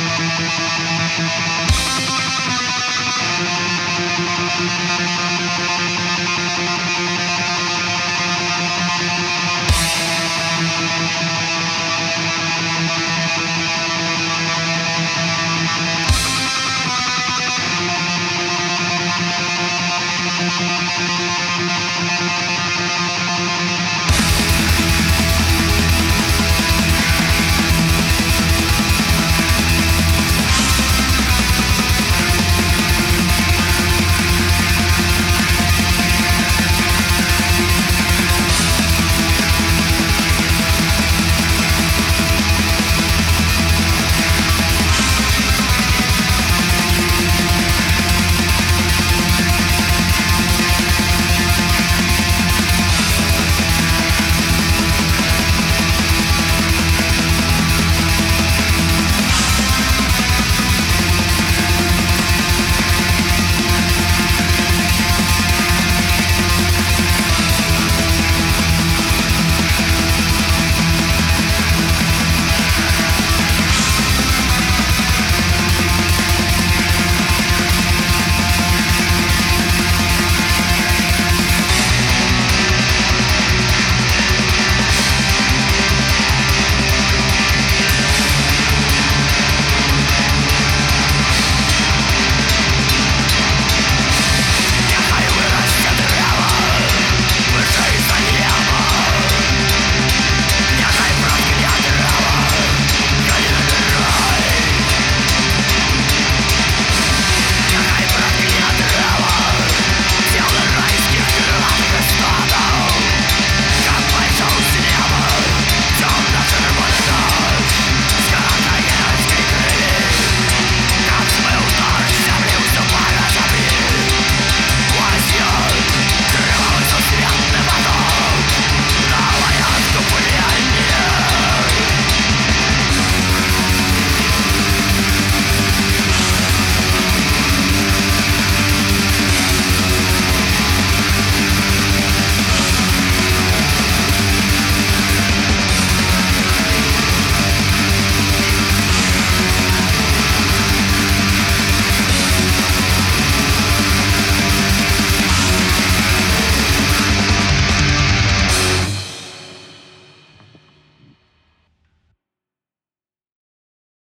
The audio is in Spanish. Gracias.